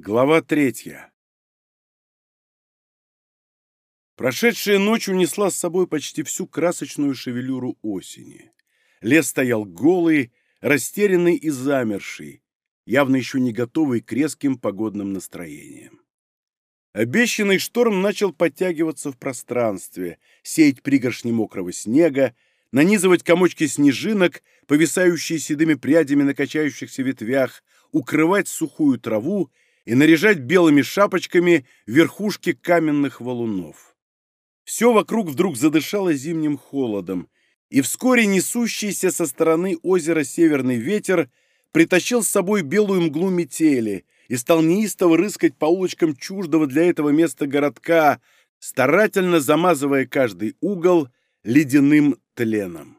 Глава третья. Прошедшая ночь унесла с собой почти всю красочную шевелюру осени. Лес стоял голый, растерянный и замерший, явно еще не готовый к резким погодным настроениям. Обещанный шторм начал подтягиваться в пространстве, сеять пригоршни мокрого снега, нанизывать комочки снежинок, повисающие седыми прядями на качающихся ветвях, укрывать сухую траву и наряжать белыми шапочками верхушки каменных валунов. Все вокруг вдруг задышало зимним холодом, и вскоре несущийся со стороны озера северный ветер притащил с собой белую мглу метели и стал неистово рыскать по улочкам чуждого для этого места городка, старательно замазывая каждый угол ледяным тленом.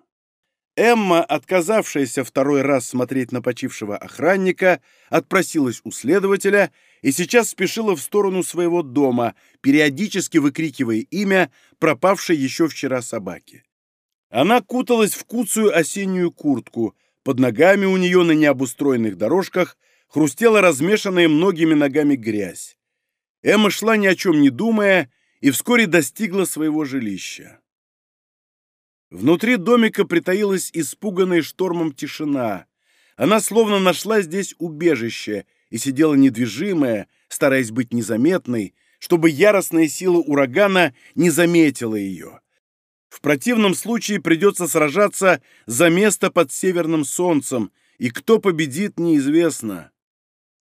Эмма, отказавшаяся второй раз смотреть на почившего охранника, отпросилась у следователя и сейчас спешила в сторону своего дома, периодически выкрикивая имя пропавшей еще вчера собаки. Она куталась в куцую осеннюю куртку, под ногами у нее на необустроенных дорожках хрустела размешанная многими ногами грязь. Эмма шла ни о чем не думая и вскоре достигла своего жилища. Внутри домика притаилась испуганная штормом тишина. Она словно нашла здесь убежище и сидела недвижимая, стараясь быть незаметной, чтобы яростная сила урагана не заметила ее. В противном случае придется сражаться за место под северным солнцем, и кто победит, неизвестно.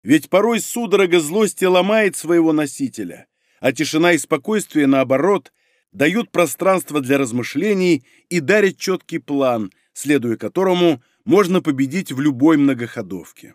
Ведь порой судорога злости ломает своего носителя, а тишина и спокойствие, наоборот, дают пространство для размышлений и дарят четкий план, следуя которому можно победить в любой многоходовке.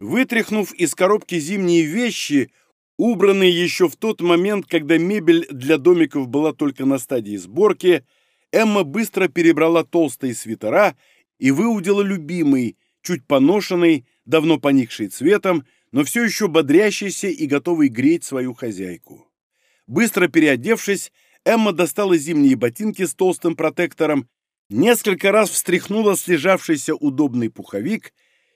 Вытряхнув из коробки зимние вещи, убранные еще в тот момент, когда мебель для домиков была только на стадии сборки, Эмма быстро перебрала толстые свитера и выудила любимый, чуть поношенный, давно поникший цветом, но все еще бодрящийся и готовый греть свою хозяйку. Быстро переодевшись, Эмма достала зимние ботинки с толстым протектором, несколько раз встряхнула слежавшийся удобный пуховик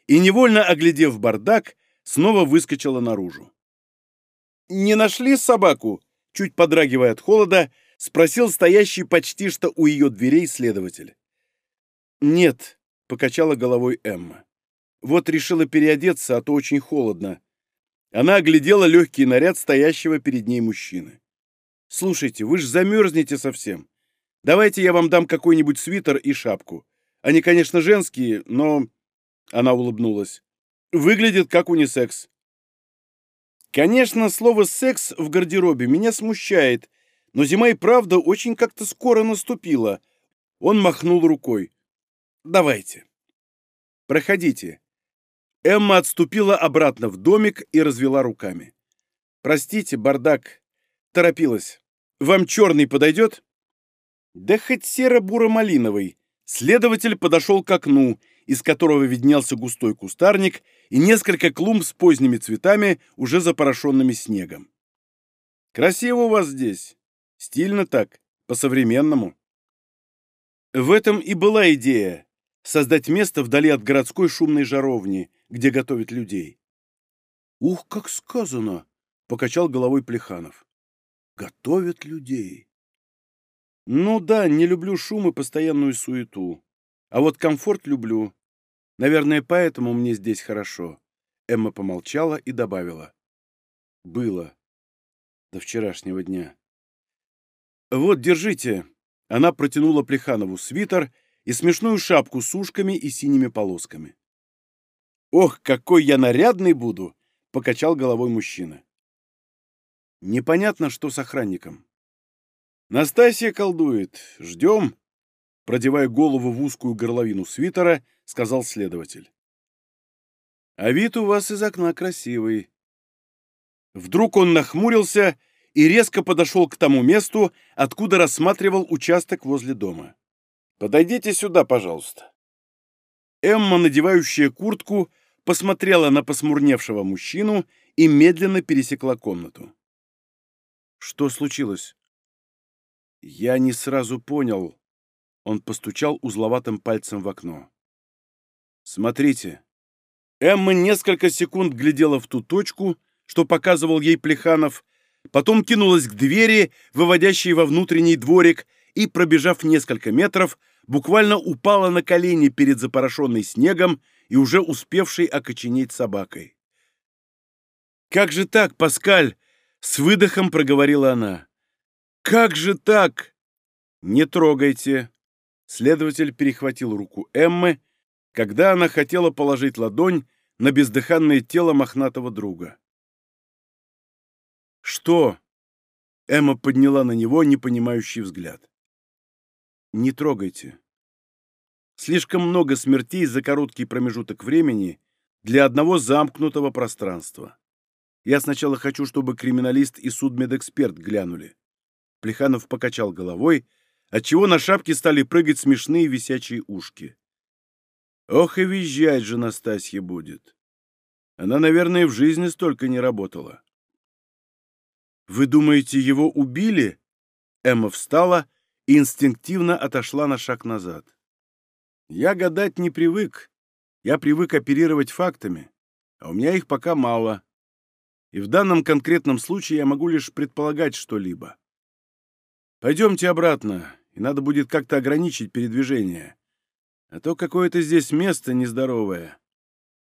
и, невольно оглядев бардак, снова выскочила наружу. «Не нашли собаку?» — чуть подрагивая от холода, спросил стоящий почти что у ее дверей следователь. «Нет», — покачала головой Эмма. «Вот решила переодеться, а то очень холодно». Она оглядела легкий наряд стоящего перед ней мужчины. Слушайте, вы же замерзнете совсем. Давайте я вам дам какой-нибудь свитер и шапку. Они, конечно, женские, но...» Она улыбнулась. «Выглядит как унисекс». Конечно, слово «секс» в гардеробе меня смущает, но зима и правда очень как-то скоро наступила. Он махнул рукой. «Давайте. Проходите». Эмма отступила обратно в домик и развела руками. «Простите, бардак. Торопилась. «Вам черный подойдет?» «Да хоть серо-буро-малиновый». Следователь подошел к окну, из которого виднелся густой кустарник и несколько клумб с поздними цветами, уже запорошенными снегом. «Красиво у вас здесь. Стильно так, по-современному». В этом и была идея — создать место вдали от городской шумной жаровни, где готовят людей. «Ух, как сказано!» — покачал головой Плеханов. Готовят людей. Ну да, не люблю шум и постоянную суету. А вот комфорт люблю. Наверное, поэтому мне здесь хорошо. Эмма помолчала и добавила. Было. До вчерашнего дня. Вот, держите. Она протянула Плеханову свитер и смешную шапку с ушками и синими полосками. «Ох, какой я нарядный буду!» — покачал головой мужчина. Непонятно, что с охранником. «Настасья колдует. Ждем», — продевая голову в узкую горловину свитера, сказал следователь. «А вид у вас из окна красивый». Вдруг он нахмурился и резко подошел к тому месту, откуда рассматривал участок возле дома. «Подойдите сюда, пожалуйста». Эмма, надевающая куртку, посмотрела на посмурневшего мужчину и медленно пересекла комнату. Что случилось? Я не сразу понял. Он постучал узловатым пальцем в окно. Смотрите. Эмма несколько секунд глядела в ту точку, что показывал ей Плеханов, потом кинулась к двери, выводящей во внутренний дворик, и, пробежав несколько метров, буквально упала на колени перед запорошенной снегом и уже успевшей окоченеть собакой. «Как же так, Паскаль?» — с выдохом проговорила она. «Как же так?» «Не трогайте!» Следователь перехватил руку Эммы, когда она хотела положить ладонь на бездыханное тело мохнатого друга. «Что?» — Эмма подняла на него непонимающий взгляд. «Не трогайте. Слишком много смертей за короткий промежуток времени для одного замкнутого пространства. Я сначала хочу, чтобы криминалист и судмедэксперт глянули». Плеханов покачал головой, отчего на шапке стали прыгать смешные висячие ушки. Ох и визжать же Настасья будет. Она, наверное, в жизни столько не работала. «Вы думаете, его убили?» Эмма встала и инстинктивно отошла на шаг назад. «Я гадать не привык. Я привык оперировать фактами, а у меня их пока мало. И в данном конкретном случае я могу лишь предполагать что-либо. Пойдемте обратно, и надо будет как-то ограничить передвижение. А то какое-то здесь место нездоровое.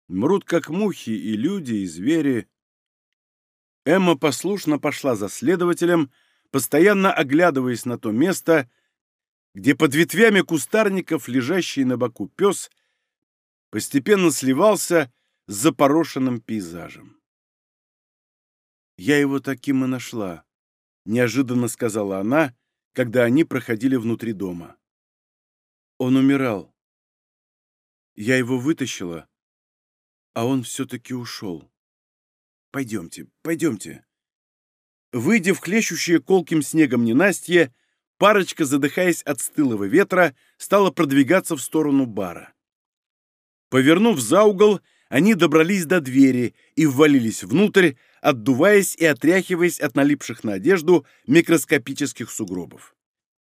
Мрут как мухи и люди, и звери. Эмма послушно пошла за следователем, постоянно оглядываясь на то место, где под ветвями кустарников лежащий на боку пес постепенно сливался с запорошенным пейзажем. «Я его таким и нашла», — неожиданно сказала она, когда они проходили внутри дома. Он умирал. Я его вытащила, а он все-таки ушел. Пойдемте, пойдемте. Выйдя в хлещущее колким снегом ненастье, парочка, задыхаясь от стылого ветра, стала продвигаться в сторону бара. Повернув за угол, они добрались до двери и ввалились внутрь, отдуваясь и отряхиваясь от налипших на одежду микроскопических сугробов.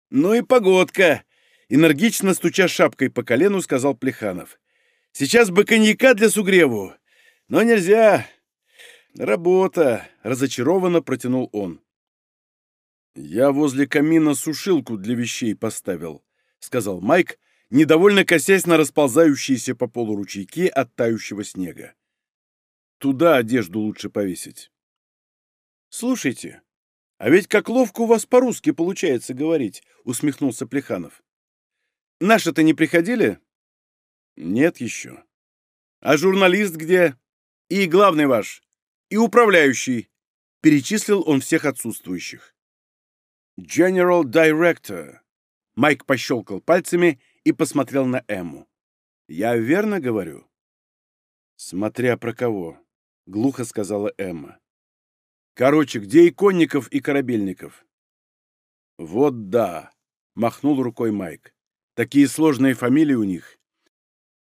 «Ну и погодка!» — энергично стуча шапкой по колену, сказал Плеханов. «Сейчас бы коньяка для сугреву, но нельзя. «Работа!» — разочарованно протянул он. «Я возле камина сушилку для вещей поставил», — сказал Майк, недовольно косясь на расползающиеся по полу ручейки от тающего снега. «Туда одежду лучше повесить». «Слушайте, а ведь как ловко у вас по-русски получается говорить», — усмехнулся Плеханов. «Наши-то не приходили?» «Нет еще». «А журналист где? И главный ваш, и управляющий», — перечислил он всех отсутствующих. «General Director», — Майк пощелкал пальцами и посмотрел на Эмму. «Я верно говорю?» «Смотря про кого», — глухо сказала Эмма. «Короче, где иконников и корабельников?» «Вот да», — махнул рукой Майк. «Такие сложные фамилии у них».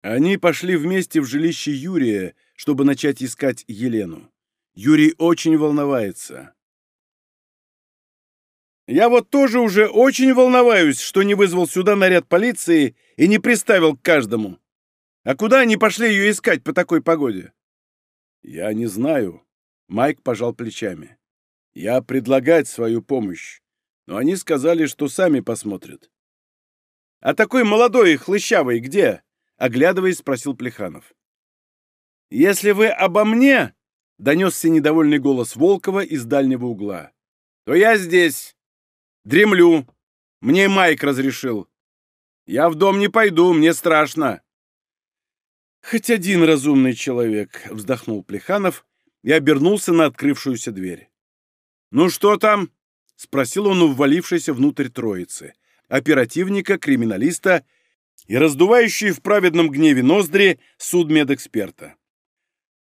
Они пошли вместе в жилище Юрия, чтобы начать искать Елену. Юрий очень волновается. Я вот тоже уже очень волноваюсь, что не вызвал сюда наряд полиции и не приставил к каждому. А куда они пошли ее искать по такой погоде? Я не знаю. Майк пожал плечами. Я предлагать свою помощь, но они сказали, что сами посмотрят. А такой молодой и хлыщавый где? Оглядываясь, спросил Плеханов. Если вы обо мне, донесся недовольный голос Волкова из дальнего угла. «То я здесь. Дремлю. Мне Майк разрешил. Я в дом не пойду, мне страшно». «Хоть один разумный человек», — вздохнул Плеханов и обернулся на открывшуюся дверь. «Ну что там?» — спросил он у ввалившейся внутрь троицы, оперативника, криминалиста и раздувающий в праведном гневе ноздри судмедэксперта.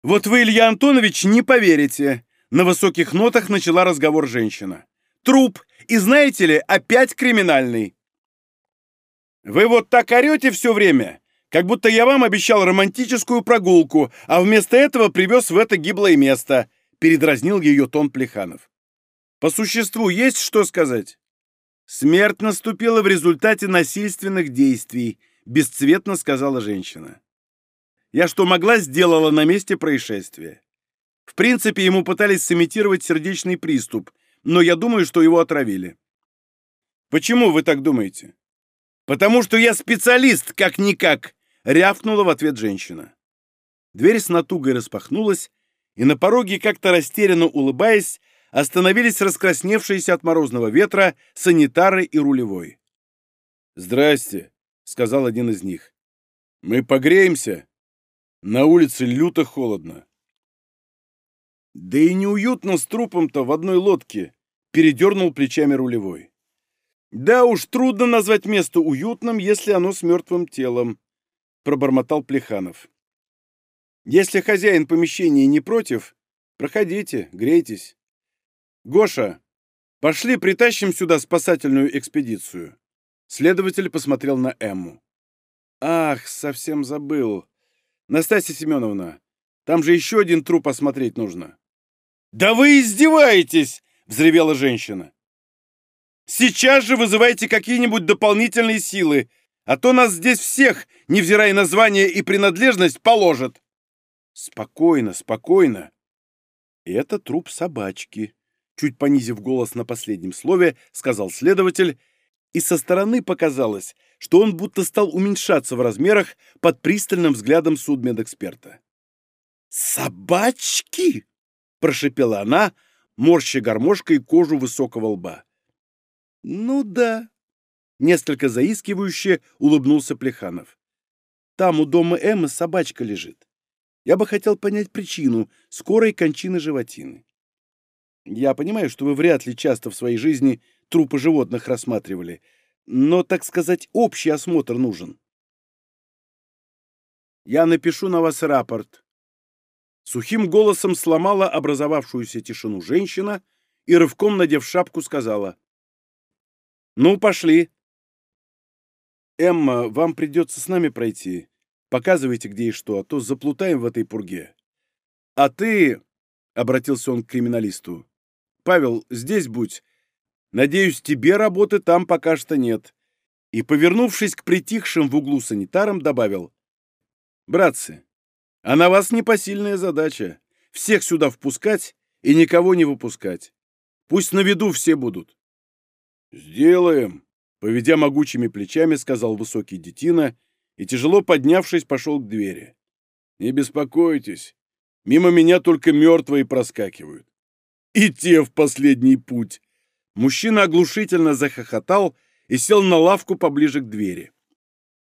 «Вот вы, Илья Антонович, не поверите!» На высоких нотах начала разговор женщина. «Труп! И знаете ли, опять криминальный!» «Вы вот так орете все время, как будто я вам обещал романтическую прогулку, а вместо этого привез в это гиблое место», передразнил ее тон Плеханов. «По существу есть что сказать?» «Смерть наступила в результате насильственных действий», бесцветно сказала женщина. Я что могла, сделала на месте происшествия. В принципе, ему пытались сымитировать сердечный приступ, но я думаю, что его отравили. Почему вы так думаете? Потому что я специалист, как-никак, рявкнула в ответ женщина. Дверь с натугой распахнулась, и на пороге, как-то растерянно улыбаясь, остановились раскрасневшиеся от морозного ветра санитары и рулевой. «Здрасте», — сказал один из них. «Мы погреемся? На улице люто холодно». «Да и неуютно с трупом-то в одной лодке», — передернул плечами рулевой. «Да уж, трудно назвать место уютным, если оно с мертвым телом», — пробормотал Плеханов. «Если хозяин помещения не против, проходите, грейтесь. Гоша, пошли притащим сюда спасательную экспедицию». Следователь посмотрел на Эмму. «Ах, совсем забыл. Настасья Семеновна, там же еще один труп осмотреть нужно». «Да вы издеваетесь!» — взревела женщина. «Сейчас же вызывайте какие-нибудь дополнительные силы, а то нас здесь всех, невзирая на звание и принадлежность, положат». «Спокойно, спокойно. Это труп собачки», — чуть понизив голос на последнем слове, сказал следователь, и со стороны показалось, что он будто стал уменьшаться в размерах под пристальным взглядом судмедэксперта. «Собачки!» — прошипела она, морща гармошкой кожу высокого лба. «Ну да», — несколько заискивающе улыбнулся Плеханов. «Там у дома Эммы собачка лежит. Я бы хотел понять причину скорой кончины животины. Я понимаю, что вы вряд ли часто в своей жизни трупы животных рассматривали, но, так сказать, общий осмотр нужен. Я напишу на вас рапорт. Сухим голосом сломала образовавшуюся тишину женщина и, рывком надев шапку, сказала. «Ну, пошли. Эмма, вам придется с нами пройти. Показывайте, где и что, а то заплутаем в этой пурге. А ты, — обратился он к криминалисту, — Павел, здесь будь, Надеюсь, тебе работы там пока что нет». И, повернувшись к притихшим в углу санитарам, добавил. «Братцы, а на вас непосильная задача. Всех сюда впускать и никого не выпускать. Пусть на виду все будут». «Сделаем», — поведя могучими плечами, сказал высокий детина и, тяжело поднявшись, пошел к двери. «Не беспокойтесь, мимо меня только мертвые проскакивают. И те в последний путь», Мужчина оглушительно захохотал и сел на лавку поближе к двери.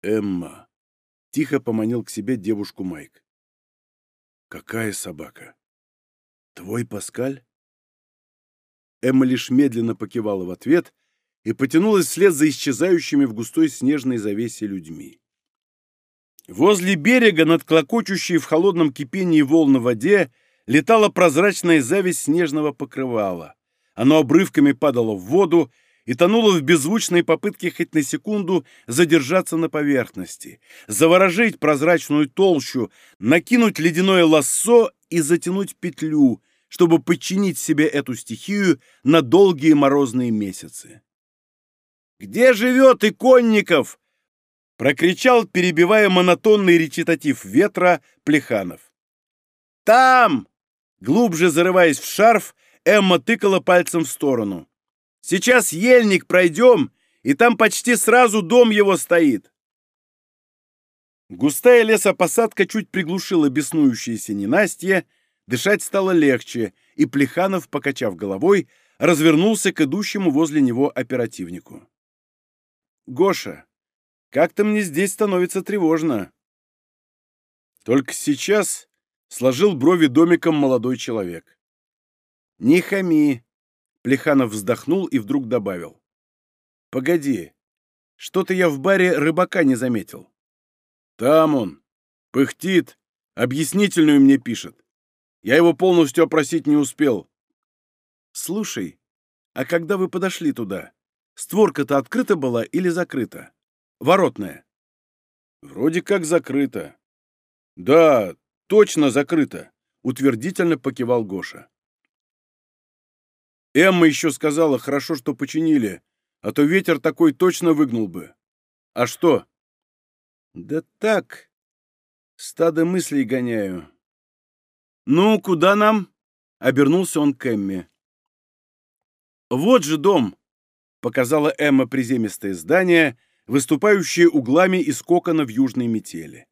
«Эмма!» — тихо поманил к себе девушку Майк. «Какая собака? Твой Паскаль?» Эмма лишь медленно покивала в ответ и потянулась вслед за исчезающими в густой снежной завесе людьми. Возле берега, над клокочущей в холодном кипении волн в воде, летала прозрачная зависть снежного покрывала. Оно обрывками падало в воду и тонуло в беззвучной попытке хоть на секунду задержаться на поверхности, заворожить прозрачную толщу, накинуть ледяное лассо и затянуть петлю, чтобы подчинить себе эту стихию на долгие морозные месяцы. «Где живет Иконников?» — прокричал, перебивая монотонный речитатив ветра, Плеханов. «Там!» Глубже зарываясь в шарф, Эмма тыкала пальцем в сторону. «Сейчас ельник пройдем, и там почти сразу дом его стоит». Густая лесопосадка чуть приглушила беснующееся ненастье, дышать стало легче, и Плеханов, покачав головой, развернулся к идущему возле него оперативнику. «Гоша, как-то мне здесь становится тревожно». Только сейчас сложил брови домиком молодой человек. «Не хами!» Плеханов вздохнул и вдруг добавил. «Погоди, что-то я в баре рыбака не заметил». «Там он. Пыхтит. Объяснительную мне пишет. Я его полностью опросить не успел». «Слушай, а когда вы подошли туда, створка-то открыта была или закрыта? Воротная?» «Вроде как закрыта». «Да, точно закрыта», — утвердительно покивал Гоша. Эмма еще сказала, хорошо, что починили, а то ветер такой точно выгнул бы. А что? Да так, стадо мыслей гоняю. Ну, куда нам? обернулся он к Эмме. «Вот же дом!» — показала Эмма приземистое здание, выступающее углами из кокона в южной метели.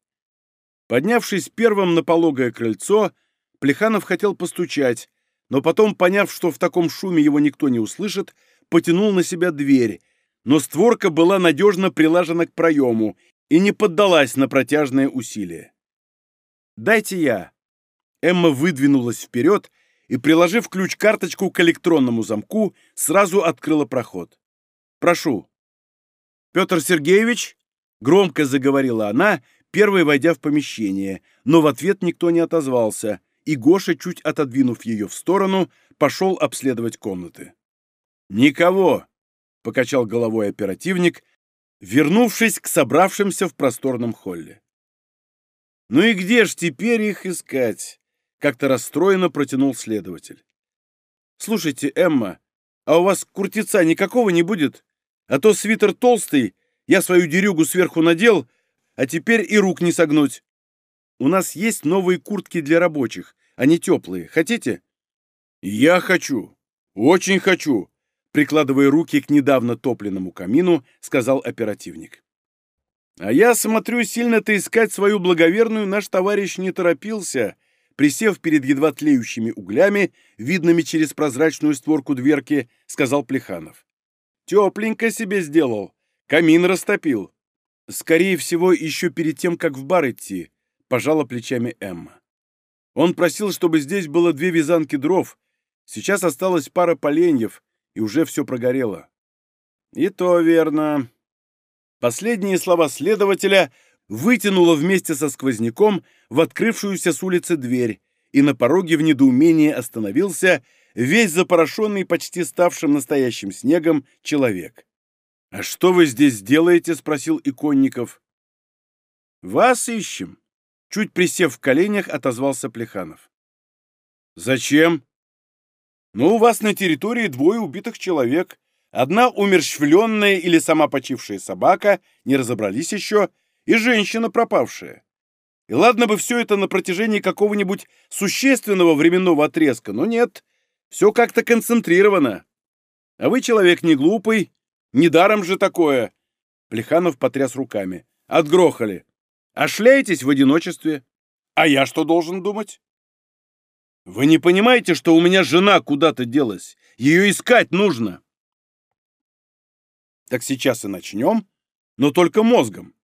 Поднявшись первым на пологое крыльцо, Плеханов хотел постучать, но потом, поняв, что в таком шуме его никто не услышит, потянул на себя дверь, но створка была надежно прилажена к проему и не поддалась на протяжное усилие. «Дайте я». Эмма выдвинулась вперед и, приложив ключ-карточку к электронному замку, сразу открыла проход. «Прошу». «Петр Сергеевич?» — громко заговорила она, первой войдя в помещение, но в ответ никто не отозвался, и Гоша, чуть отодвинув ее в сторону, пошел обследовать комнаты. «Никого!» — покачал головой оперативник, вернувшись к собравшимся в просторном холле. «Ну и где ж теперь их искать?» — как-то расстроенно протянул следователь. «Слушайте, Эмма, а у вас куртица никакого не будет? А то свитер толстый, я свою дерюгу сверху надел, а теперь и рук не согнуть. У нас есть новые куртки для рабочих, они теплые. Хотите?» «Я хочу, очень хочу», прикладывая руки к недавно топленному камину, сказал оперативник. «А я смотрю, сильно-то искать свою благоверную наш товарищ не торопился», присев перед едва тлеющими углями, видными через прозрачную створку дверки, сказал Плеханов. «Тепленько себе сделал, камин растопил». «Скорее всего, еще перед тем, как в бар идти», — пожала плечами Эмма. «Он просил, чтобы здесь было две вязанки дров. Сейчас осталась пара поленьев, и уже все прогорело. И то верно. Последние слова следователя вытянуло вместе со сквозняком в открывшуюся с улицы дверь, и на пороге в недоумении остановился весь запорошенный почти ставшим настоящим снегом человек. «А что вы здесь делаете?» — спросил Иконников. «Вас ищем», — чуть присев в коленях, отозвался Плеханов. «Зачем?» Но у вас на территории двое убитых человек. Одна умерщвленная или сама почившая собака, не разобрались еще, и женщина пропавшая. И ладно бы все это на протяжении какого-нибудь существенного временного отрезка, но нет, все как-то концентрировано. А вы человек не глупый, недаром же такое. Плеханов потряс руками. Отгрохали. А шляетесь в одиночестве. А я что должен думать? Вы не понимаете, что у меня жена куда-то делась? Ее искать нужно. Так сейчас и начнем, но только мозгом.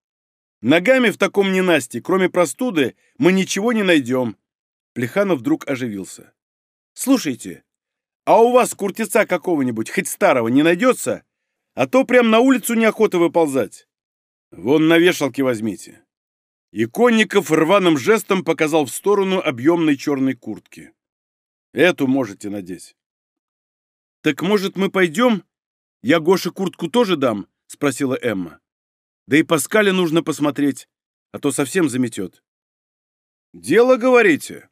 Ногами в таком ненасти, кроме простуды, мы ничего не найдем. Плеханов вдруг оживился. Слушайте, а у вас куртица какого-нибудь, хоть старого, не найдется? А то прям на улицу неохота выползать. Вон на вешалке возьмите. И Конников рваным жестом показал в сторону объемной черной куртки. «Эту можете надеть». «Так, может, мы пойдем? Я Гоше куртку тоже дам?» — спросила Эмма. «Да и Паскале нужно посмотреть, а то совсем заметет». «Дело, говорите?»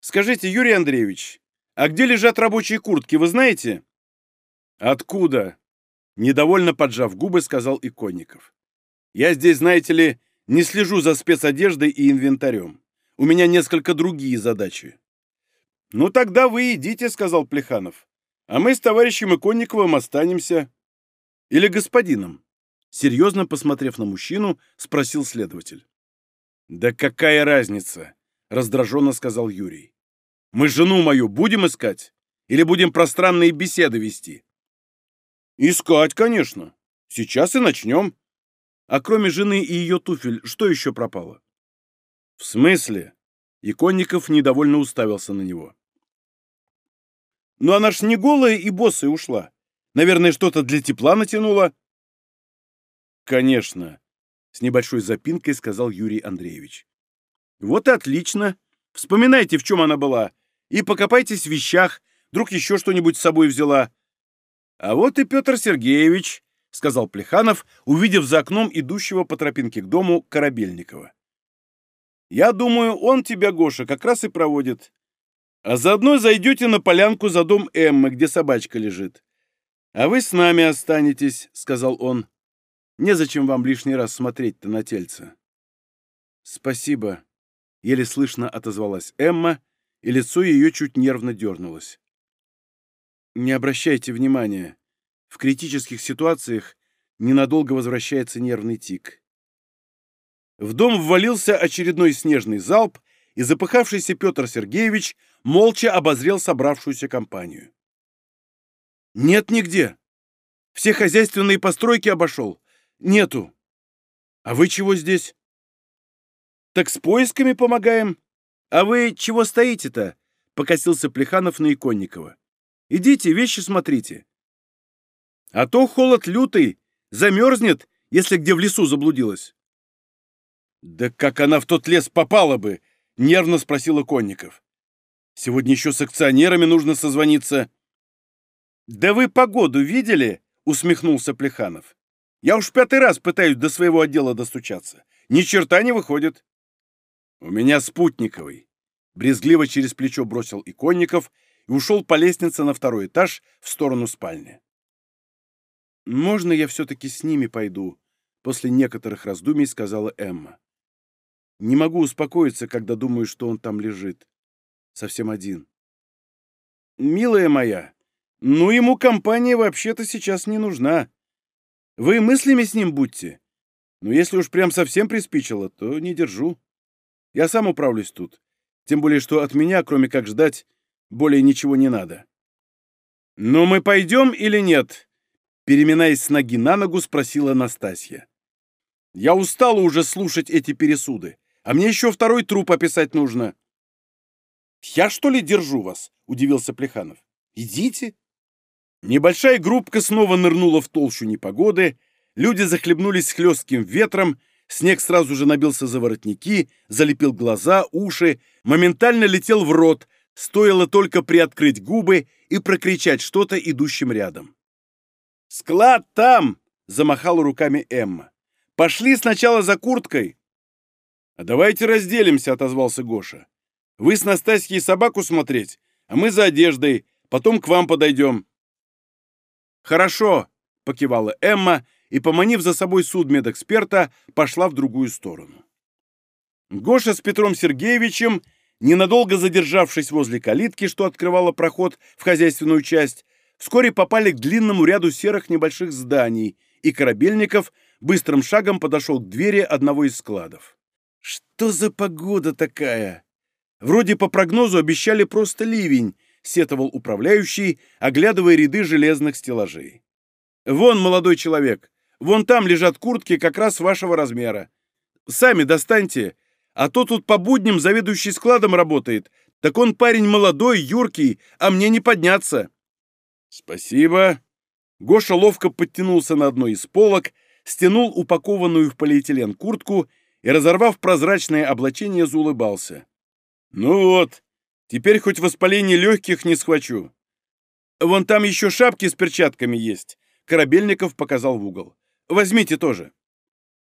«Скажите, Юрий Андреевич, а где лежат рабочие куртки, вы знаете?» «Откуда?» — недовольно поджав губы, сказал Иконников. «Я здесь, знаете ли, не слежу за спецодеждой и инвентарем. У меня несколько другие задачи. «Ну тогда вы идите», — сказал Плеханов. «А мы с товарищем Иконниковым останемся». «Или господином?» Серьезно посмотрев на мужчину, спросил следователь. «Да какая разница?» — раздраженно сказал Юрий. «Мы жену мою будем искать? Или будем пространные беседы вести?» «Искать, конечно. Сейчас и начнем. А кроме жены и ее туфель, что еще пропало? В смысле? Иконников недовольно уставился на него. Ну она ж не голая и босая ушла. Наверное, что-то для тепла натянула. Конечно, с небольшой запинкой сказал Юрий Андреевич. Вот и отлично. Вспоминайте, в чем она была. И покопайтесь в вещах. Вдруг еще что-нибудь с собой взяла. А вот и Петр Сергеевич, — сказал Плеханов, увидев за окном идущего по тропинке к дому Корабельникова. «Я думаю, он тебя, Гоша, как раз и проводит. А заодно зайдете на полянку за дом Эммы, где собачка лежит. А вы с нами останетесь», — сказал он. «Незачем вам лишний раз смотреть-то на тельце». «Спасибо», — еле слышно отозвалась Эмма и лицо ее чуть нервно дернулось. Не обращайте внимания. В критических ситуациях ненадолго возвращается нервный тик. В дом ввалился очередной снежный залп, и запыхавшийся Петр Сергеевич молча обозрел собравшуюся компанию. «Нет нигде. Все хозяйственные постройки обошел. Нету. А вы чего здесь?» «Так с поисками помогаем. А вы чего стоите-то?» — покосился Плеханов на Иконникова. «Идите, вещи смотрите. А то холод лютый, замерзнет, если где в лесу заблудилась». «Да как она в тот лес попала бы?» — нервно спросил Иконников. «Сегодня еще с акционерами нужно созвониться». «Да вы погоду видели?» — усмехнулся Плеханов. «Я уж пятый раз пытаюсь до своего отдела достучаться. Ни черта не выходит». «У меня спутниковый», — брезгливо через плечо бросил Иконников и ушел по лестнице на второй этаж в сторону спальни. «Можно я все-таки с ними пойду?» — после некоторых раздумий сказала Эмма. «Не могу успокоиться, когда думаю, что он там лежит. Совсем один». «Милая моя, ну ему компания вообще-то сейчас не нужна. Вы мыслями с ним будьте. Но если уж прям совсем приспичило, то не держу. Я сам управлюсь тут. Тем более, что от меня, кроме как ждать, более ничего не надо». «Ну мы пойдем или нет?» Переминаясь с ноги на ногу, спросила Настасья. «Я устала уже слушать эти пересуды, а мне еще второй труп описать нужно». «Я, что ли, держу вас?» — удивился Плеханов. «Идите». Небольшая группка снова нырнула в толщу непогоды, люди захлебнулись хлестким ветром, снег сразу же набился за воротники, залепил глаза, уши, моментально летел в рот, стоило только приоткрыть губы и прокричать что-то идущим рядом. «Склад там!» — замахала руками Эмма. «Пошли сначала за курткой!» «А давайте разделимся», — отозвался Гоша. «Вы с Настасьей собаку смотреть, а мы за одеждой, потом к вам подойдем». «Хорошо», — покивала Эмма и, поманив за собой судмедэксперта, пошла в другую сторону. Гоша с Петром Сергеевичем, ненадолго задержавшись возле калитки, что открывала проход в хозяйственную часть, вскоре попали к длинному ряду серых небольших зданий, и Корабельников быстрым шагом подошел к двери одного из складов. «Что за погода такая?» «Вроде по прогнозу обещали просто ливень», — сетовал управляющий, оглядывая ряды железных стеллажей. «Вон, молодой человек, вон там лежат куртки как раз вашего размера. Сами достаньте, а то тут по будням заведующий складом работает, так он парень молодой, юркий, а мне не подняться». «Спасибо». Гоша ловко подтянулся на одной из полок, стянул упакованную в полиэтилен куртку и, разорвав прозрачное облачение, заулыбался. «Ну вот, теперь хоть воспаление легких не схвачу. Вон там еще шапки с перчатками есть», — Корабельников показал в угол. «Возьмите тоже».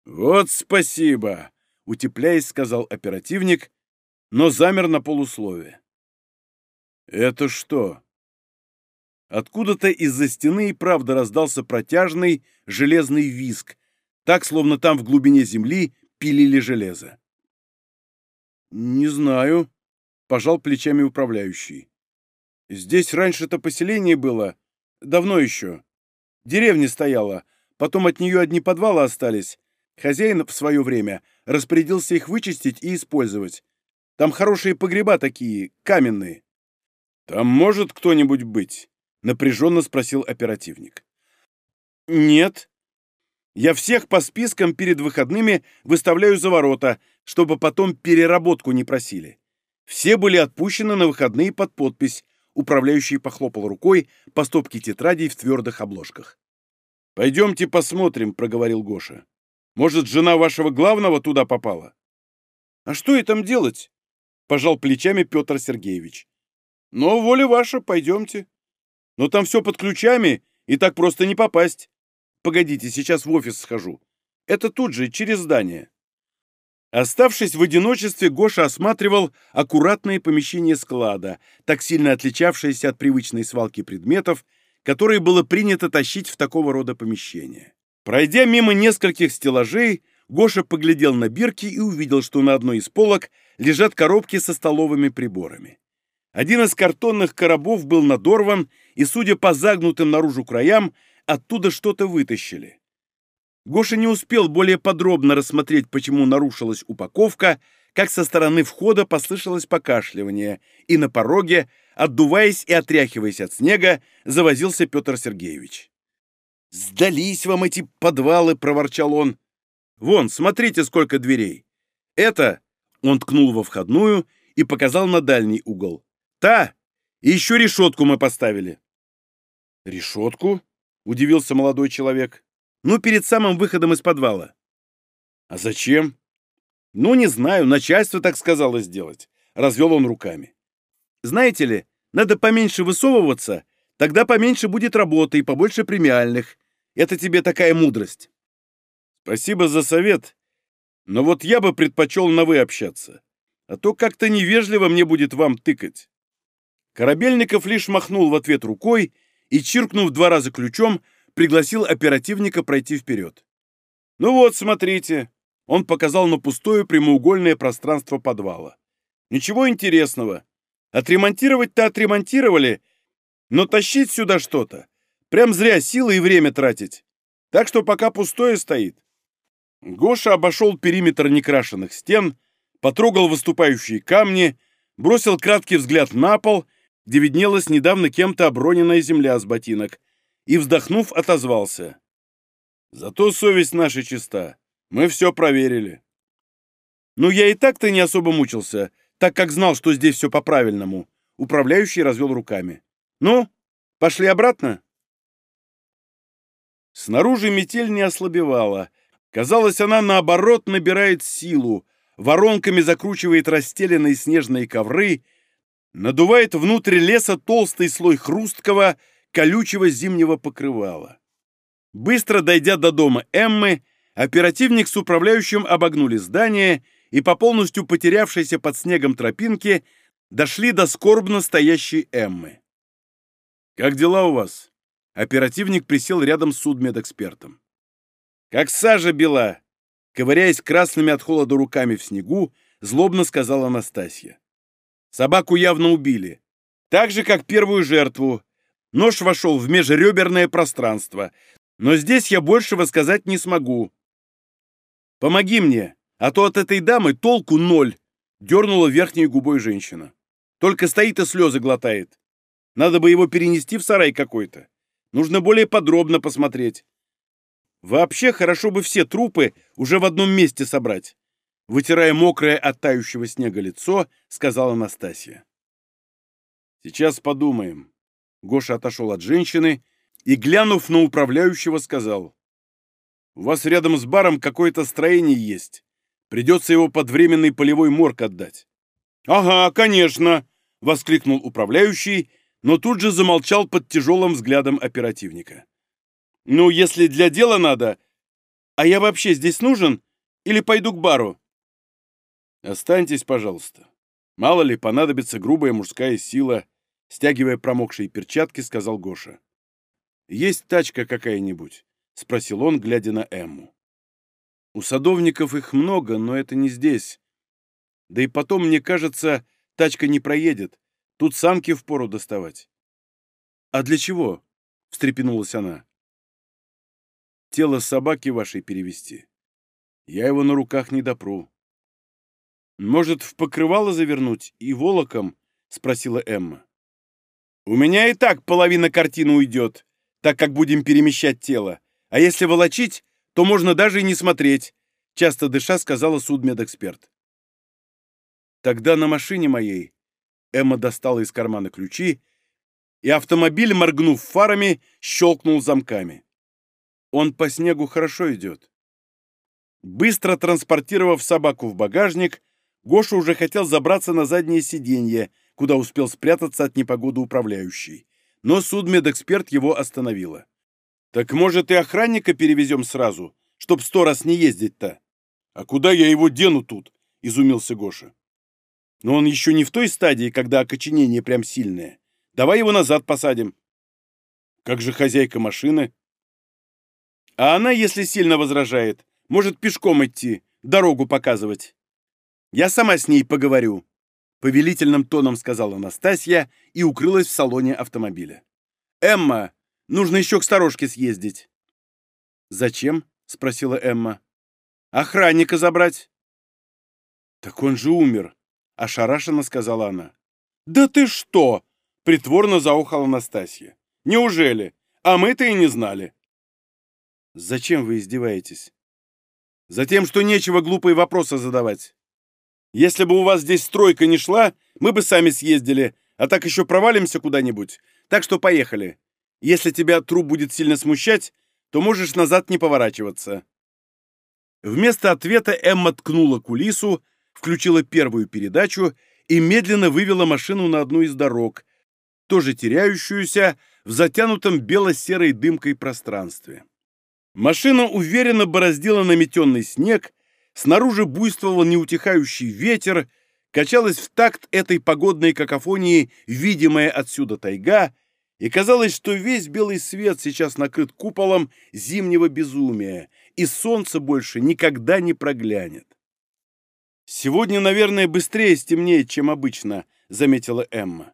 «Вот спасибо», — утепляясь, сказал оперативник, но замер на полуслове. «Это что?» Откуда-то из-за стены и правда раздался протяжный железный визг, так, словно там в глубине земли пилили железо. «Не знаю», — пожал плечами управляющий. «Здесь раньше-то поселение было, давно еще. Деревня стояла, потом от нее одни подвалы остались. Хозяин в свое время распорядился их вычистить и использовать. Там хорошие погреба такие, каменные». «Там может кто-нибудь быть?» — напряженно спросил оперативник. «Нет. Я всех по спискам перед выходными выставляю за ворота, чтобы потом переработку не просили. Все были отпущены на выходные под подпись. Управляющий похлопал рукой по стопке тетрадей в твердых обложках. «Пойдемте посмотрим», — проговорил Гоша. «Может, жена вашего главного туда попала?» «А что ей там делать?» — пожал плечами Петр Сергеевич. «Но воля ваша, пойдемте». Но там все под ключами, и так просто не попасть. Погодите, сейчас в офис схожу. Это тут же, через здание. Оставшись в одиночестве, Гоша осматривал аккуратные помещения склада, так сильно отличавшиеся от привычной свалки предметов, которые было принято тащить в такого рода помещения. Пройдя мимо нескольких стеллажей, Гоша поглядел на бирки и увидел, что на одной из полок лежат коробки со столовыми приборами. Один из картонных коробов был надорван, и, судя по загнутым наружу краям, оттуда что-то вытащили. Гоша не успел более подробно рассмотреть, почему нарушилась упаковка, как со стороны входа послышалось покашливание, и на пороге, отдуваясь и отряхиваясь от снега, завозился Петр Сергеевич. «Сдались вам эти подвалы!» — проворчал он. «Вон, смотрите, сколько дверей! Это...» — он ткнул во входную и показал на дальний угол. «Та! И еще решетку мы поставили!» «Решетку?» — удивился молодой человек. «Ну, перед самым выходом из подвала». «А зачем?» «Ну, не знаю, начальство так сказало сделать», — развел он руками. «Знаете ли, надо поменьше высовываться, тогда поменьше будет работы и побольше премиальных. Это тебе такая мудрость». «Спасибо за совет, но вот я бы предпочел на «вы» общаться, а то как-то невежливо мне будет вам тыкать». Корабельников лишь махнул в ответ рукой и, чиркнув два раза ключом, пригласил оперативника пройти вперед. «Ну вот, смотрите», — он показал на пустое прямоугольное пространство подвала. «Ничего интересного. Отремонтировать-то отремонтировали, но тащить сюда что-то. Прям зря силы и время тратить. Так что пока пустое стоит». Гоша обошел периметр некрашенных стен, потрогал выступающие камни, бросил краткий взгляд на пол — где виднелась недавно кем-то оброненная земля с ботинок, и, вздохнув, отозвался. «Зато совесть наша чиста. Мы все проверили». «Ну, я и так-то не особо мучился, так как знал, что здесь все по-правильному», — управляющий развел руками. «Ну, пошли обратно?» Снаружи метель не ослабевала. Казалось, она, наоборот, набирает силу, воронками закручивает расстеленные снежные ковры надувает внутрь леса толстый слой хрусткого, колючего зимнего покрывала. Быстро дойдя до дома Эммы, оперативник с управляющим обогнули здание и по полностью потерявшейся под снегом тропинке дошли до скорбно стоящей Эммы. «Как дела у вас?» Оперативник присел рядом с судмедэкспертом. «Как сажа бела!» Ковыряясь красными от холода руками в снегу, злобно сказала Анастасия. Собаку явно убили. Так же, как первую жертву. Нож вошел в межреберное пространство. Но здесь я большего сказать не смогу. Помоги мне, а то от этой дамы толку ноль, дернула верхней губой женщина. Только стоит и слезы глотает. Надо бы его перенести в сарай какой-то. Нужно более подробно посмотреть. Вообще, хорошо бы все трупы уже в одном месте собрать вытирая мокрое от тающего снега лицо, сказала Настасья. «Сейчас подумаем». Гоша отошел от женщины и, глянув на управляющего, сказал. «У вас рядом с баром какое-то строение есть. Придется его под временный полевой морг отдать». «Ага, конечно!» — воскликнул управляющий, но тут же замолчал под тяжелым взглядом оперативника. «Ну, если для дела надо... А я вообще здесь нужен? Или пойду к бару?» «Останьтесь, пожалуйста. Мало ли, понадобится грубая мужская сила», — стягивая промокшие перчатки, сказал Гоша. «Есть тачка какая-нибудь?» — спросил он, глядя на Эмму. «У садовников их много, но это не здесь. Да и потом, мне кажется, тачка не проедет. Тут самки впору доставать». «А для чего?» — встрепенулась она. «Тело собаки вашей перевести. Я его на руках не допру. «Может, в покрывало завернуть и волоком?» — спросила Эмма. «У меня и так половина картины уйдет, так как будем перемещать тело. А если волочить, то можно даже и не смотреть», — часто дыша сказала судмедэксперт. «Тогда на машине моей...» Эмма достала из кармана ключи, и автомобиль, моргнув фарами, щелкнул замками. Он по снегу хорошо идет. Быстро транспортировав собаку в багажник, Гоша уже хотел забраться на заднее сиденье, куда успел спрятаться от непогоды управляющий. Но судмедэксперт его остановила. «Так, может, и охранника перевезем сразу, чтоб сто раз не ездить-то?» «А куда я его дену тут?» — изумился Гоша. «Но он еще не в той стадии, когда окоченение прям сильное. Давай его назад посадим». «Как же хозяйка машины?» «А она, если сильно возражает, может пешком идти, дорогу показывать». Я сама с ней поговорю. — повелительным тоном сказала Настасья и укрылась в салоне автомобиля. «Эмма, нужно еще к сторожке съездить». «Зачем?» — спросила Эмма. «Охранника забрать». «Так он же умер», — ошарашенно сказала она. «Да ты что!» — притворно заухала Настасья. «Неужели? А мы-то и не знали». «Зачем вы издеваетесь?» «Затем, что нечего глупые вопросы задавать. Если бы у вас здесь стройка не шла, мы бы сами съездили, а так еще провалимся куда-нибудь. Так что поехали. Если тебя труп будет сильно смущать, то можешь назад не поворачиваться». Вместо ответа Эмма ткнула кулису, включила первую передачу и медленно вывела машину на одну из дорог, тоже теряющуюся в затянутом бело-серой дымкой пространстве. Машина уверенно бороздила наметенный снег, снаружи буйствовал неутихающий ветер, качалась в такт этой погодной какофонии видимая отсюда тайга, и казалось, что весь белый свет сейчас накрыт куполом зимнего безумия, и солнце больше никогда не проглянет. «Сегодня, наверное, быстрее стемнеет, чем обычно», — заметила Эмма.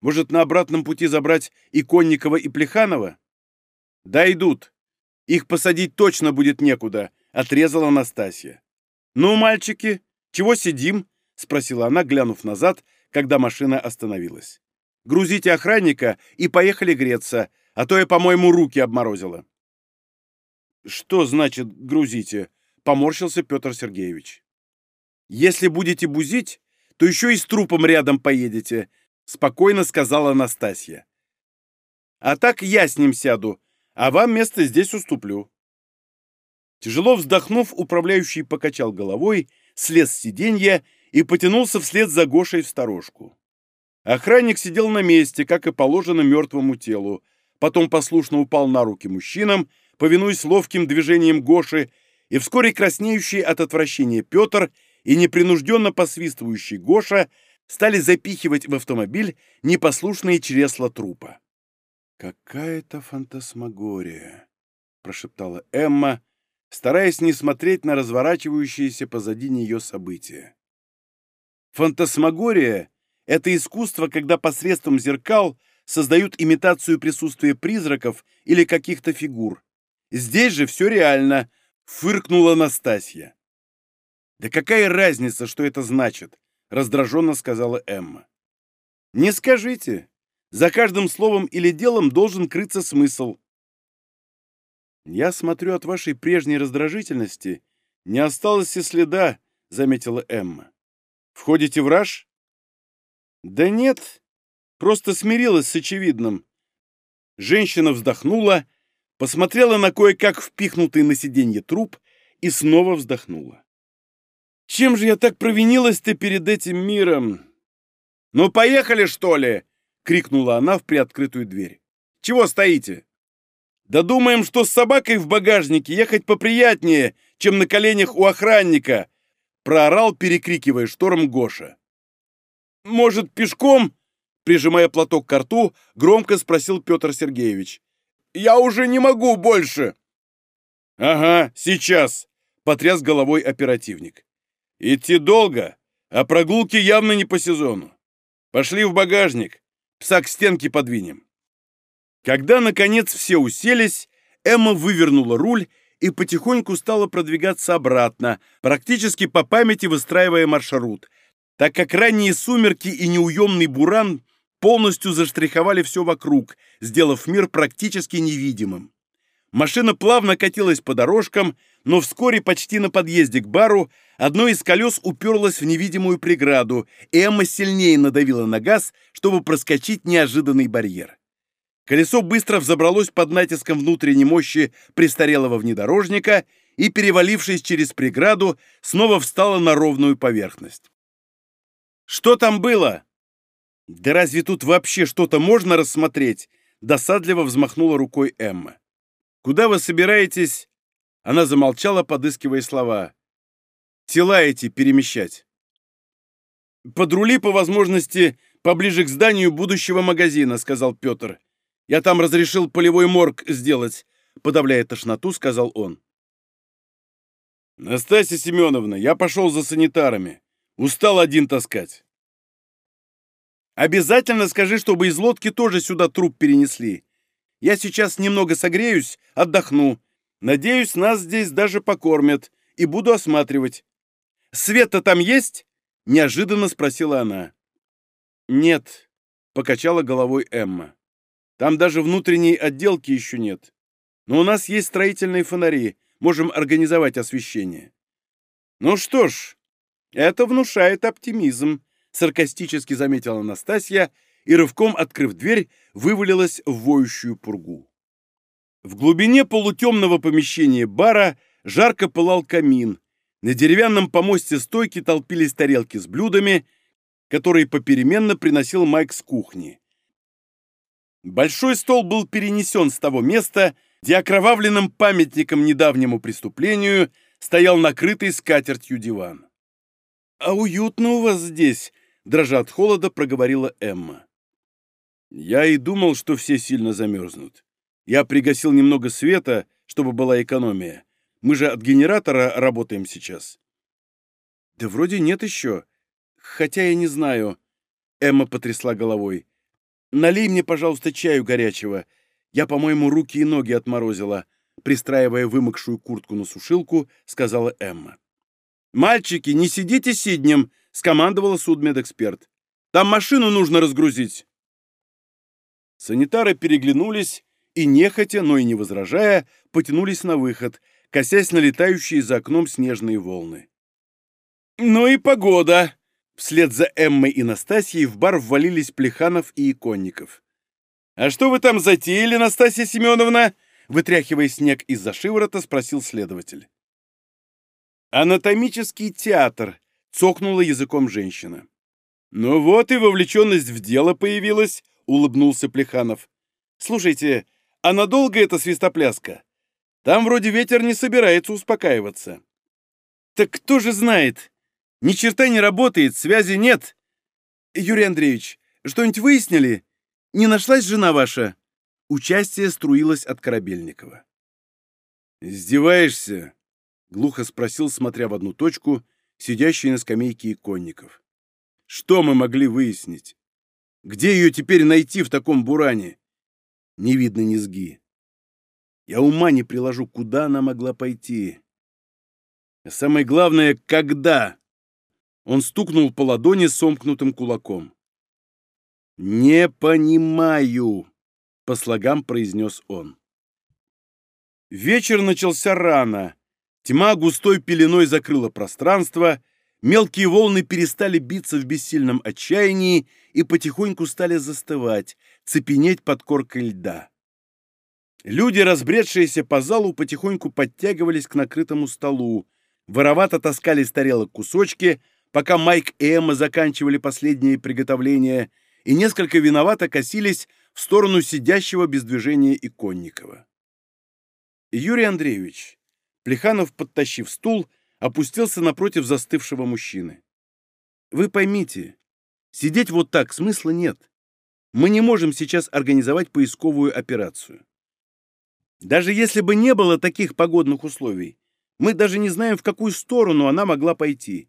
«Может, на обратном пути забрать и Конникова, и Плеханова?» «Да, идут. Их посадить точно будет некуда», — отрезала Настасья. «Ну, мальчики, чего сидим?» — спросила она, глянув назад, когда машина остановилась. «Грузите охранника и поехали греться, а то я, по-моему, руки обморозила». «Что значит «грузите»?» — поморщился Петр Сергеевич. «Если будете бузить, то еще и с трупом рядом поедете», — спокойно сказала Настасья. «А так я с ним сяду, а вам место здесь уступлю». Тяжело вздохнув, управляющий покачал головой, слез с сиденья и потянулся вслед за Гошей в сторожку. Охранник сидел на месте, как и положено мертвому телу, потом послушно упал на руки мужчинам, повинуясь ловким движением Гоши, и вскоре краснеющий от отвращения Петр и непринужденно посвистывающий Гоша стали запихивать в автомобиль непослушные чресла трупа. «Какая-то фантасмагория», — прошептала Эмма, стараясь не смотреть на разворачивающиеся позади нее события. Фантасмагория — это искусство, когда посредством зеркал создают имитацию присутствия призраков или каких-то фигур. Здесь же все реально, фыркнула Настасья. «Да какая разница, что это значит?» — раздраженно сказала Эмма. «Не скажите. За каждым словом или делом должен крыться смысл. «Я смотрю, от вашей прежней раздражительности не осталось и следа», — заметила Эмма. «Входите в раж?» «Да нет, просто смирилась с очевидным». Женщина вздохнула, посмотрела на кое-как впихнутый на сиденье труп и снова вздохнула. «Чем же я так провинилась-то перед этим миром?» «Ну, поехали, что ли?» — крикнула она в приоткрытую дверь. «Чего стоите?» Да думаем, что с собакой в багажнике ехать поприятнее, чем на коленях у охранника!» Проорал, перекрикивая шторм Гоша. «Может, пешком?» Прижимая платок к рту, громко спросил Петр Сергеевич. «Я уже не могу больше!» «Ага, сейчас!» — потряс головой оперативник. «Идти долго, а прогулки явно не по сезону. Пошли в багажник, пса к стенке подвинем». Когда, наконец, все уселись, Эмма вывернула руль и потихоньку стала продвигаться обратно, практически по памяти выстраивая маршрут, так как ранние сумерки и неуемный буран полностью заштриховали все вокруг, сделав мир практически невидимым. Машина плавно катилась по дорожкам, но вскоре почти на подъезде к бару одно из колес уперлось в невидимую преграду, и Эмма сильнее надавила на газ, чтобы проскочить неожиданный барьер. Колесо быстро взобралось под натиском внутренней мощи престарелого внедорожника и, перевалившись через преграду, снова встало на ровную поверхность. «Что там было?» «Да разве тут вообще что-то можно рассмотреть?» Досадливо взмахнула рукой Эмма. «Куда вы собираетесь?» Она замолчала, подыскивая слова. «Тела эти перемещать». «Подрули, по возможности, поближе к зданию будущего магазина», — сказал Петр. Я там разрешил полевой морг сделать», — подавляя тошноту, сказал он. «Настасья Семеновна, я пошел за санитарами. Устал один таскать». Обязательно скажи, чтобы из лодки тоже сюда труп перенесли. Я сейчас немного согреюсь, отдохну. Надеюсь, нас здесь даже покормят, и буду осматривать. Свет-то там есть?» — неожиданно спросила она. «Нет», — покачала головой Эмма. «Там даже внутренней отделки еще нет. Но у нас есть строительные фонари, можем организовать освещение». «Ну что ж, это внушает оптимизм», — саркастически заметила Анастасия и, рывком открыв дверь, вывалилась в воющую пургу. В глубине полутемного помещения бара жарко пылал камин. На деревянном помосте стойки толпились тарелки с блюдами, которые попеременно приносил Майк с кухни. Большой стол был перенесен с того места, где окровавленным памятником недавнему преступлению стоял накрытый скатертью диван. «А уютно у вас здесь», — дрожа от холода, проговорила Эмма. Я и думал, что все сильно замерзнут. Я пригасил немного света, чтобы была экономия. Мы же от генератора работаем сейчас. Да вроде нет еще. Хотя я не знаю. Эмма потрясла головой. Налей мне, пожалуйста, чаю горячего. Я, по-моему, руки и ноги отморозила. Пристраивая вымокшую куртку на сушилку, сказала Эмма. «Мальчики, не сидите сиднем!» — скомандовала судмедэксперт. «Там машину нужно разгрузить!» Санитары переглянулись и, нехотя, но и не возражая, потянулись на выход, косясь на летающие за окном снежные волны. «Ну и погода!» Вслед за Эммой и Настасьей в бар ввалились Плеханов и Иконников. «А что вы там затеяли, Настасья Семеновна?» Вытряхивая снег из-за шиворота, спросил следователь. «Анатомический театр», — цокнула языком женщина. «Ну вот и вовлеченность в дело появилась», — улыбнулся Плеханов. «Слушайте, а надолго эта свистопляска? Там вроде ветер не собирается успокаиваться». «Так кто же знает? Ни черта не работает, связи нет. Юрий Андреевич, что-нибудь выяснили? Не нашлась жена ваша?» Участие струилось от Корабельникова. «Издеваешься?» — глухо спросил, смотря в одну точку, сидящий на скамейке иконников. «Что мы могли выяснить? Где ее теперь найти в таком буране? Не видно низги. Я ума не приложу, куда она могла пойти. А самое главное, когда?» Он стукнул по ладони сомкнутым кулаком. «Не понимаю», — по слогам произнес он. Вечер начался рано. Тьма густой пеленой закрыла пространство, мелкие волны перестали биться в бессильном отчаянии и потихоньку стали застывать, цепенеть под коркой льда. Люди, разбредшиеся по залу, потихоньку подтягивались к накрытому столу, воровато таскали с тарелок кусочки, пока Майк и Эмма заканчивали последние приготовления, и несколько виновато косились в сторону сидящего без движения Иконникова. Юрий Андреевич, Плеханов, подтащив стул, опустился напротив застывшего мужчины. «Вы поймите, сидеть вот так смысла нет. Мы не можем сейчас организовать поисковую операцию. Даже если бы не было таких погодных условий, мы даже не знаем, в какую сторону она могла пойти.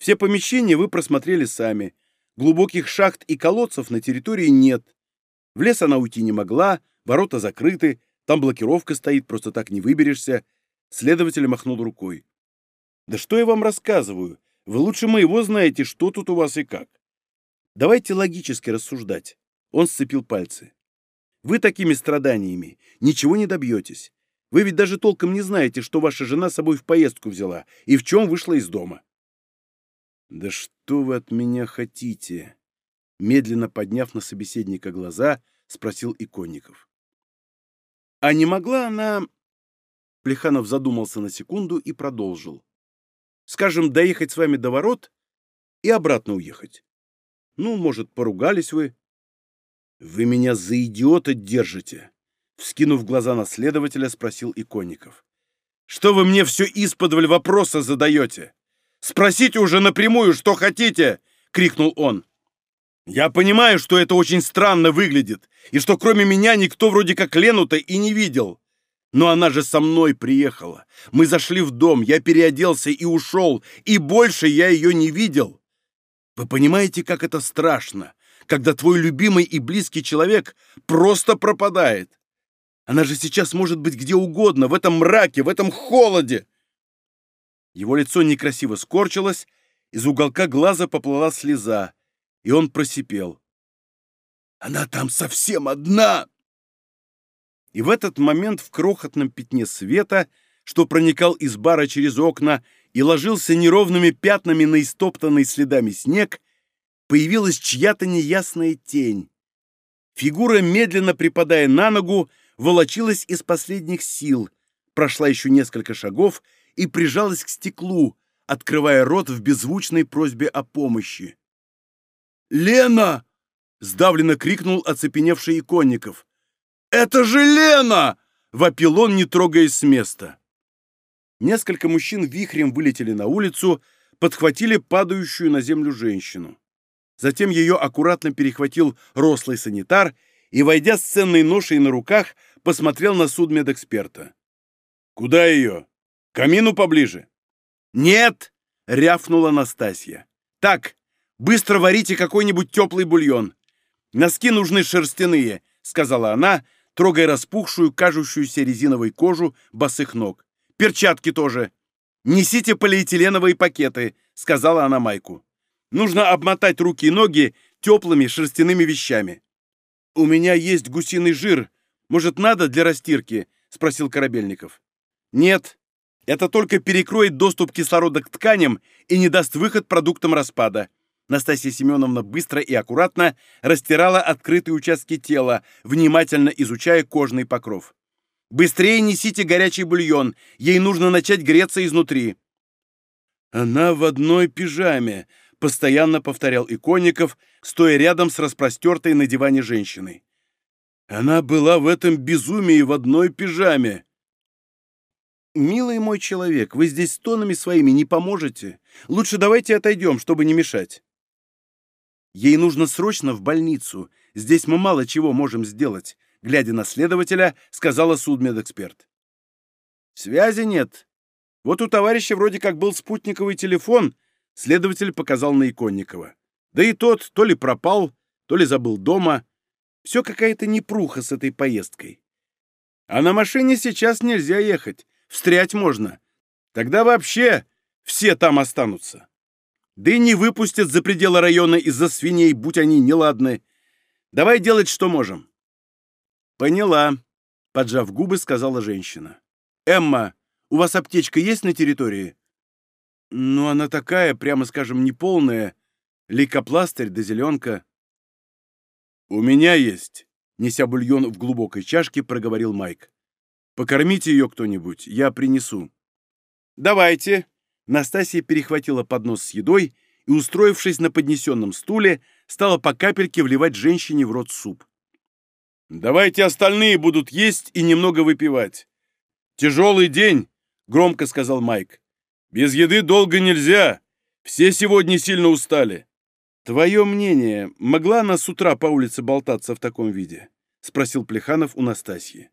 Все помещения вы просмотрели сами. Глубоких шахт и колодцев на территории нет. В лес она уйти не могла, ворота закрыты, там блокировка стоит, просто так не выберешься. Следователь махнул рукой. «Да что я вам рассказываю? Вы лучше моего знаете, что тут у вас и как. Давайте логически рассуждать». Он сцепил пальцы. «Вы такими страданиями ничего не добьетесь. Вы ведь даже толком не знаете, что ваша жена с собой в поездку взяла и в чем вышла из дома». «Да что вы от меня хотите?» Медленно подняв на собеседника глаза, спросил Иконников. «А не могла она Плеханов задумался на секунду и продолжил. «Скажем, доехать с вами до ворот и обратно уехать. Ну, может, поругались вы?» «Вы меня за идиота держите!» Вскинув глаза на следователя, спросил Иконников. «Что вы мне все исподволь вопроса задаете? Спросите уже напрямую, что хотите!» — крикнул он. «Я понимаю, что это очень странно выглядит, и что кроме меня никто вроде как Лену-то и не видел. Но она же со мной приехала. Мы зашли в дом, я переоделся и ушел, и больше я ее не видел. Вы понимаете, как это страшно? когда твой любимый и близкий человек просто пропадает. Она же сейчас может быть где угодно, в этом мраке, в этом холоде. Его лицо некрасиво скорчилось, из уголка глаза поплыла слеза, и он просипел. «Она там совсем одна!» И в этот момент в крохотном пятне света, что проникал из бара через окна и ложился неровными пятнами на истоптанный следами снег, появилась чья-то неясная тень. Фигура, медленно припадая на ногу, волочилась из последних сил, прошла еще несколько шагов и прижалась к стеклу, открывая рот в беззвучной просьбе о помощи. «Лена!» — сдавленно крикнул оцепеневший иконников. «Это же Лена!» — вопил он, не трогаясь с места. Несколько мужчин вихрем вылетели на улицу, подхватили падающую на землю женщину. Затем ее аккуратно перехватил рослый санитар и, войдя с ценной ношей на руках, посмотрел на судмедэксперта. «Куда ее? К камину поближе?» «Нет!» — рявкнула Настасья. «Так, быстро варите какой-нибудь теплый бульон. Носки нужны шерстяные», — сказала она, трогая распухшую, кажущуюся резиновой кожу босых ног. «Перчатки тоже. Несите полиэтиленовые пакеты», — сказала она Майку. «Нужно обмотать руки и ноги теплыми шерстяными вещами». «У меня есть гусиный жир. Может, надо для растирки?» — спросил Корабельников. «Нет, это только перекроет доступ кислорода к тканям и не даст выход продуктам распада. Настасья Семеновна быстро и аккуратно растирала открытые участки тела, внимательно изучая кожный покров. «Быстрее несите горячий бульон, ей нужно начать греться изнутри». «Она в одной пижаме», — постоянно повторял Иконников, стоя рядом с распростертой на диване женщиной. «Она была в этом безумии в одной пижаме». «Милый мой человек, вы здесь тонами своими не поможете. Лучше давайте отойдем, чтобы не мешать». «Ей нужно срочно в больницу. Здесь мы мало чего можем сделать», — глядя на следователя, сказала судмедэксперт. «Связи нет. Вот у товарища вроде как был спутниковый телефон», — следователь показал на Иконникова. «Да и тот то ли пропал, то ли забыл дома. Все какая-то непруха с этой поездкой. А на машине сейчас нельзя ехать встрять можно. Тогда вообще все там останутся. Да и не выпустят за пределы района из-за свиней, будь они неладны. Давай делать, что можем. Поняла, поджав губы, сказала женщина. Эмма, у вас аптечка есть на территории? Ну, она такая, прямо скажем, неполная. Лейкопластырь да зеленка. У меня есть, неся бульон в глубокой чашке, проговорил Майк. Покормите ее кто-нибудь, я принесу». «Давайте». Настасья перехватила поднос с едой и, устроившись на поднесенном стуле, стала по капельке вливать женщине в рот суп. «Давайте остальные будут есть и немного выпивать. Тяжелый день», — громко сказал Майк. «Без еды долго нельзя. Все сегодня сильно устали». «Твое мнение, могла она с утра по улице болтаться в таком виде?» — спросил Плеханов у Настасьи.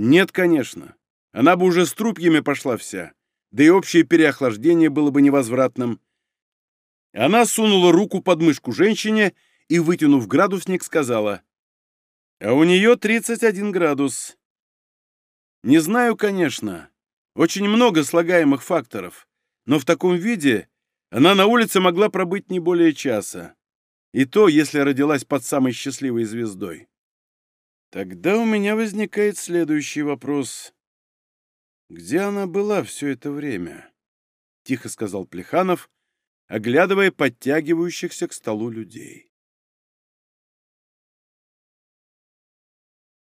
Нет, конечно. Она бы уже с трупьями пошла вся, да и общее переохлаждение было бы невозвратным. Она сунула руку под мышку женщине и, вытянув градусник, сказала, «А у нее 31 градус». Не знаю, конечно. Очень много слагаемых факторов, но в таком виде она на улице могла пробыть не более часа. И то, если родилась под самой счастливой звездой. Тогда у меня возникает следующий вопрос. Где она была все это время? Тихо сказал Плеханов, оглядывая подтягивающихся к столу людей.